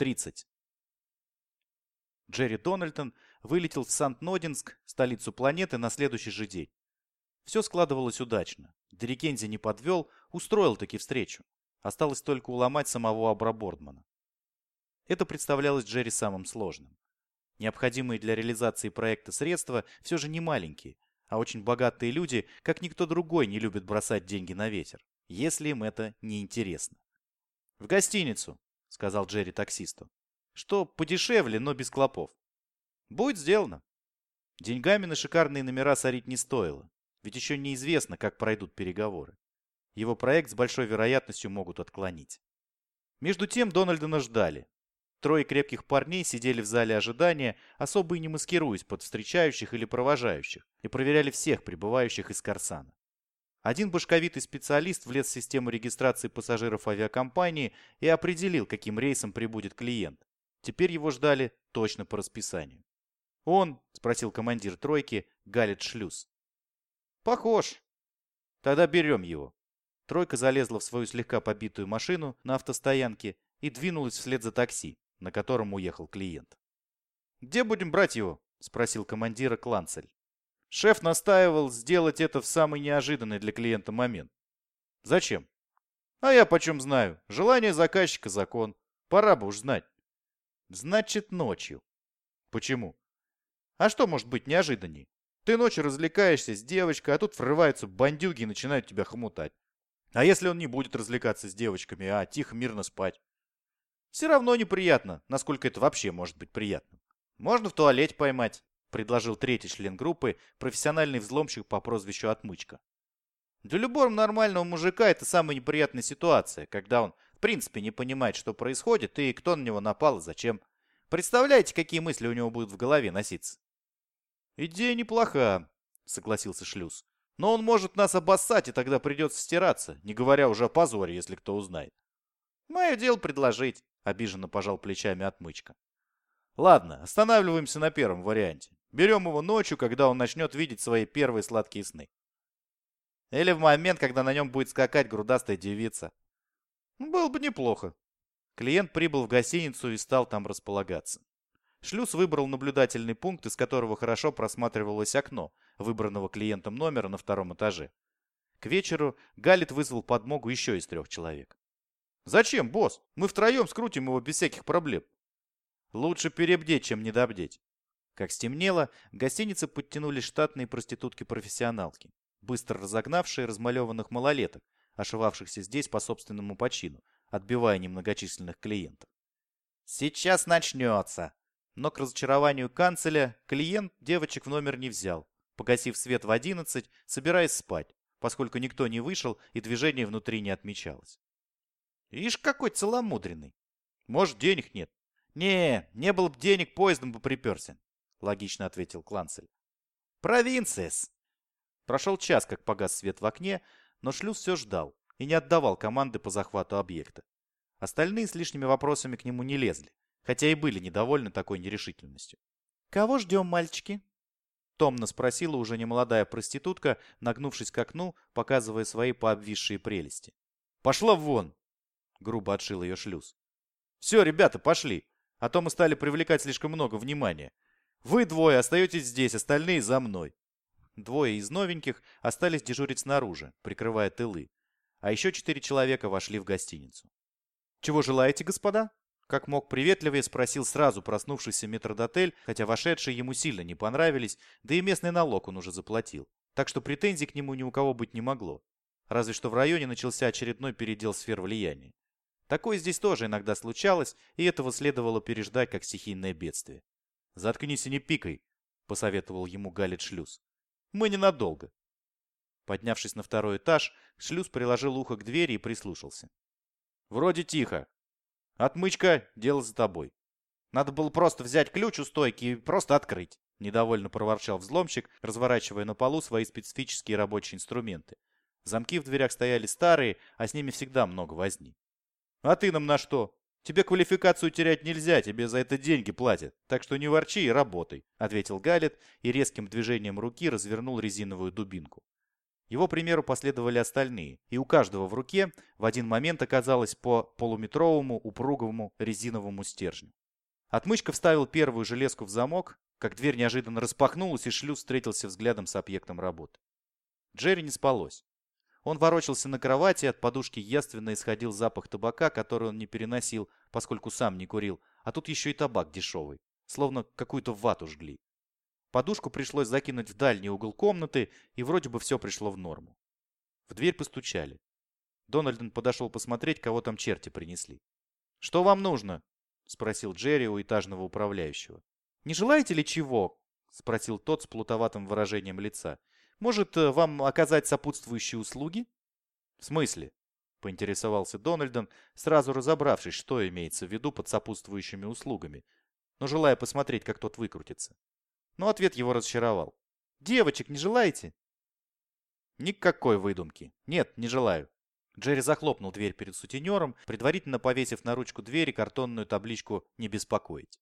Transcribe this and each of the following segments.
30. Джерри Дональдон вылетел в Сант-Нодинск, столицу планеты, на следующий же день. Все складывалось удачно. Дерикензи не подвел, устроил таки встречу. Осталось только уломать самого Абра Бордмана. Это представлялось Джерри самым сложным. Необходимые для реализации проекта средства все же не маленькие, а очень богатые люди, как никто другой, не любят бросать деньги на ветер, если им это не интересно. «В гостиницу», — сказал Джерри таксисту. «Что подешевле, но без клопов». «Будет сделано». Деньгами на шикарные номера сорить не стоило, ведь еще неизвестно, как пройдут переговоры. Его проект с большой вероятностью могут отклонить. Между тем Дональдона ждали, Трое крепких парней сидели в зале ожидания, особо и не маскируясь под встречающих или провожающих, и проверяли всех прибывающих из Корсана. Один башковитый специалист влез в систему регистрации пассажиров авиакомпании и определил, каким рейсом прибудет клиент. Теперь его ждали точно по расписанию. «Он?» – спросил командир тройки, Галит Шлюз. «Похож. Тогда берем его». Тройка залезла в свою слегка побитую машину на автостоянке и двинулась вслед за такси на котором уехал клиент. «Где будем брать его?» – спросил командира Кланцель. Шеф настаивал сделать это в самый неожиданный для клиента момент. «Зачем?» «А я почем знаю. Желание заказчика – закон. Пора бы уж знать». «Значит, ночью». «Почему?» «А что может быть неожиданней? Ты ночью развлекаешься с девочкой, а тут врываются бандюги и начинают тебя хомутать. А если он не будет развлекаться с девочками, а тихо, мирно спать? Все равно неприятно, насколько это вообще может быть приятным. Можно в туалете поймать, предложил третий член группы, профессиональный взломщик по прозвищу Отмычка. Для любого нормального мужика это самая неприятная ситуация, когда он в принципе не понимает, что происходит и кто на него напал и зачем. Представляете, какие мысли у него будут в голове носиться? Идея неплоха, согласился Шлюз. Но он может нас обоссать, и тогда придется стираться, не говоря уже о позоре, если кто узнает. Мое дело предложить. Обиженно пожал плечами отмычка. Ладно, останавливаемся на первом варианте. Берем его ночью, когда он начнет видеть свои первые сладкие сны. Или в момент, когда на нем будет скакать грудастая девица. Было бы неплохо. Клиент прибыл в гостиницу и стал там располагаться. Шлюз выбрал наблюдательный пункт, из которого хорошо просматривалось окно, выбранного клиентом номера на втором этаже. К вечеру Галит вызвал подмогу еще из трех человек. Зачем, босс? Мы втроем скрутим его без всяких проблем. Лучше перебдеть, чем недобдеть. Как стемнело, в гостинице подтянулись штатные проститутки-профессионалки, быстро разогнавшие размалеванных малолеток, ошивавшихся здесь по собственному почину, отбивая немногочисленных клиентов. «Сейчас начнется!» Но к разочарованию канцеля клиент девочек в номер не взял, погасив свет в одиннадцать, собираясь спать, поскольку никто не вышел и движение внутри не отмечалось. Ишь, какой целомудренный. Может, денег нет? Не, не было бы денег, поездом бы приперся, логично ответил Кланцель. Провинциес. Прошел час, как погас свет в окне, но шлюз все ждал и не отдавал команды по захвату объекта. Остальные с лишними вопросами к нему не лезли, хотя и были недовольны такой нерешительностью. «Кого ждем, мальчики?» Томно спросила уже немолодая проститутка, нагнувшись к окну, показывая свои пообвисшие прелести. «Пошла вон!» грубо отшил ее шлюз. «Все, ребята, пошли, а то мы стали привлекать слишком много внимания. Вы двое остаетесь здесь, остальные за мной». Двое из новеньких остались дежурить снаружи, прикрывая тылы, а еще четыре человека вошли в гостиницу. «Чего желаете, господа?» Как мог приветливее спросил сразу проснувшийся метродотель, хотя вошедшие ему сильно не понравились, да и местный налог он уже заплатил. Так что претензий к нему ни у кого быть не могло. Разве что в районе начался очередной передел сфер влияния. Такое здесь тоже иногда случалось, и этого следовало переждать как стихийное бедствие. «Заткнись и не пикай», — посоветовал ему Галит Шлюз. «Мы ненадолго». Поднявшись на второй этаж, Шлюз приложил ухо к двери и прислушался. «Вроде тихо. Отмычка, дело за тобой. Надо было просто взять ключ у стойки и просто открыть», — недовольно проворчал взломщик, разворачивая на полу свои специфические рабочие инструменты. Замки в дверях стояли старые, а с ними всегда много возни. А ты нам на что? Тебе квалификацию терять нельзя, тебе за это деньги платят. Так что не ворчи и работай, ответил Галет и резким движением руки развернул резиновую дубинку. Его примеру последовали остальные, и у каждого в руке в один момент оказалось по полуметровому упругому резиновому стержню. Отмычка вставил первую железку в замок, как дверь неожиданно распахнулась, и шлюз встретился взглядом с объектом работы. Джерри не спалось. Он ворочался на кровати, от подушки яственно исходил запах табака, который он не переносил, поскольку сам не курил, а тут еще и табак дешевый, словно какую-то вату жгли. Подушку пришлось закинуть в дальний угол комнаты, и вроде бы все пришло в норму. В дверь постучали. Дональден подошел посмотреть, кого там черти принесли. «Что вам нужно?» — спросил Джерри у этажного управляющего. «Не желаете ли чего?» — спросил тот с плутоватым выражением лица. «Может, э, вам оказать сопутствующие услуги?» «В смысле?» — поинтересовался Дональден, сразу разобравшись, что имеется в виду под сопутствующими услугами, но желая посмотреть, как тот выкрутится но ответ его разочаровал. «Девочек не желаете?» Никакой выдумки. Нет, не желаю. Джерри захлопнул дверь перед сутенером, предварительно повесив на ручку двери картонную табличку «Не беспокоить».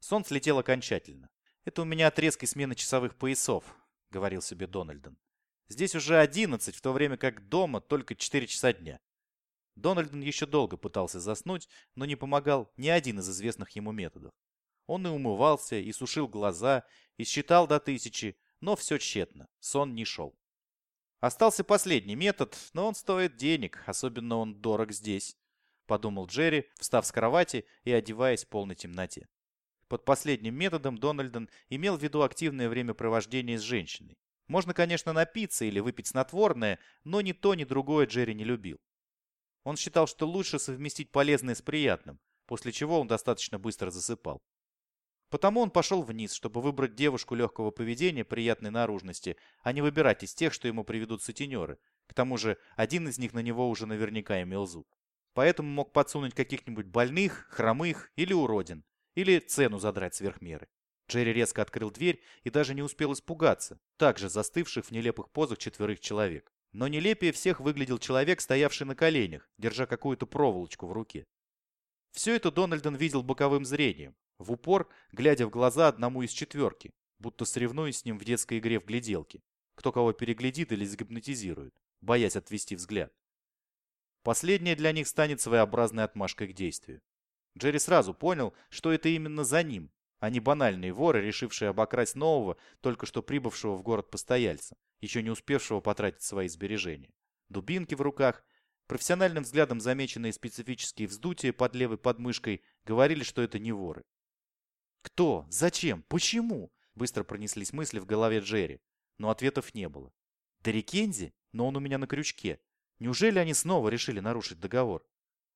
Сон слетел окончательно. «Это у меня отрезки смены часовых поясов», — говорил себе Дональден. «Здесь уже одиннадцать, в то время как дома только четыре часа дня». Дональден еще долго пытался заснуть, но не помогал ни один из известных ему методов. Он и умывался, и сушил глаза, и считал до тысячи, но все тщетно, сон не шел. Остался последний метод, но он стоит денег, особенно он дорог здесь, подумал Джерри, встав с кровати и одеваясь в полной темноте. Под последним методом Дональден имел в виду активное времяпровождение с женщиной. Можно, конечно, напиться или выпить снотворное, но ни то, ни другое Джерри не любил. Он считал, что лучше совместить полезное с приятным, после чего он достаточно быстро засыпал. Потому он пошел вниз, чтобы выбрать девушку легкого поведения, приятной наружности, а не выбирать из тех, что ему приведут сутенеры. К тому же, один из них на него уже наверняка имел зуб. Поэтому мог подсунуть каких-нибудь больных, хромых или уродин. Или цену задрать сверх меры. Джерри резко открыл дверь и даже не успел испугаться, также застывших в нелепых позах четверых человек. Но нелепее всех выглядел человек, стоявший на коленях, держа какую-то проволочку в руке. Все это Дональден видел боковым зрением, в упор, глядя в глаза одному из четверки, будто соревнуясь с ним в детской игре в гляделки. Кто кого переглядит или загипнотизирует, боясь отвести взгляд. Последнее для них станет своеобразной отмашкой к действию. Джерри сразу понял, что это именно за ним, а не банальные воры, решившие обокрасть нового, только что прибывшего в город постояльца, еще не успевшего потратить свои сбережения. Дубинки в руках, профессиональным взглядом замеченные специфические вздутия под левой подмышкой, говорили, что это не воры. Кто? Зачем? Почему? Быстро пронеслись мысли в голове Джерри, но ответов не было. Дерри? Но он у меня на крючке. Неужели они снова решили нарушить договор?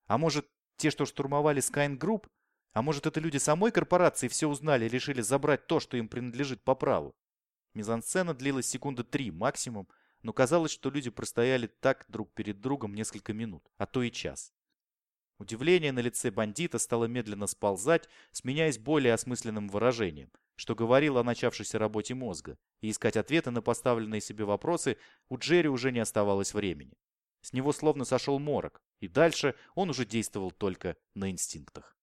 А может, те, что штурмовали Skyne Group? А может, это люди самой корпорации все узнали и решили забрать то, что им принадлежит по праву? Мизансцена длилась секунды три максимум, но казалось, что люди простояли так друг перед другом несколько минут, а то и час. Удивление на лице бандита стало медленно сползать, сменяясь более осмысленным выражением, что говорило о начавшейся работе мозга, и искать ответы на поставленные себе вопросы у Джерри уже не оставалось времени. С него словно сошел морок, и дальше он уже действовал только на инстинктах.